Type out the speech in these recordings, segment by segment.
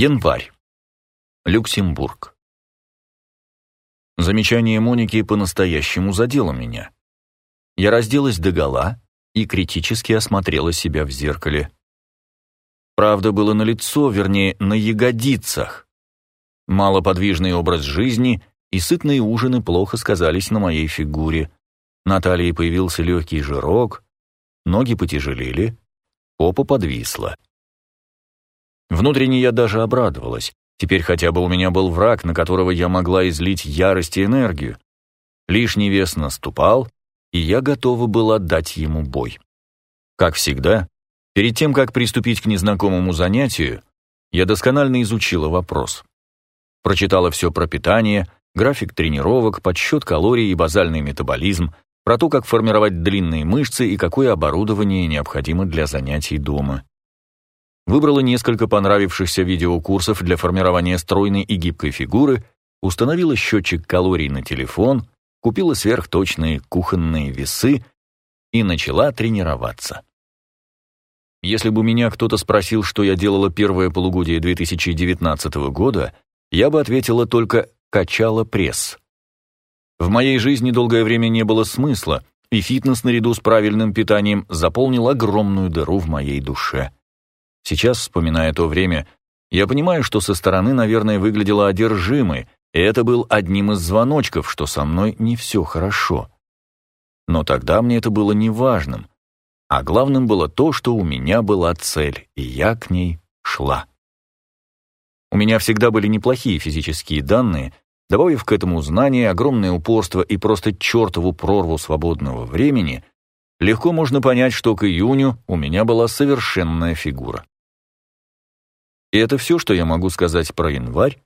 Январь. Люксембург. Замечание Моники по-настоящему задело меня. Я разделась догола и критически осмотрела себя в зеркале. Правда было на лицо, вернее, на ягодицах. Малоподвижный образ жизни и сытные ужины плохо сказались на моей фигуре. На талии появился легкий жирок, ноги потяжелели, попа подвисла. Внутренне я даже обрадовалась. Теперь хотя бы у меня был враг, на которого я могла излить ярость и энергию. Лишний вес наступал, и я готова была дать ему бой. Как всегда, перед тем, как приступить к незнакомому занятию, я досконально изучила вопрос. Прочитала все про питание, график тренировок, подсчет калорий и базальный метаболизм, про то, как формировать длинные мышцы и какое оборудование необходимо для занятий дома. Выбрала несколько понравившихся видеокурсов для формирования стройной и гибкой фигуры, установила счетчик калорий на телефон, купила сверхточные кухонные весы и начала тренироваться. Если бы меня кто-то спросил, что я делала первое полугодие 2019 года, я бы ответила только «качала пресс». В моей жизни долгое время не было смысла, и фитнес наряду с правильным питанием заполнил огромную дыру в моей душе. Сейчас, вспоминая то время, я понимаю, что со стороны, наверное, выглядела одержимой, и это был одним из звоночков, что со мной не все хорошо. Но тогда мне это было неважным, а главным было то, что у меня была цель, и я к ней шла. У меня всегда были неплохие физические данные, добавив к этому знания, огромное упорство и просто чертову прорву свободного времени, легко можно понять, что к июню у меня была совершенная фигура. И это все, что я могу сказать про январь,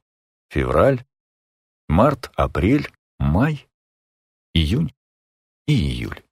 февраль, март, апрель, май, июнь и июль.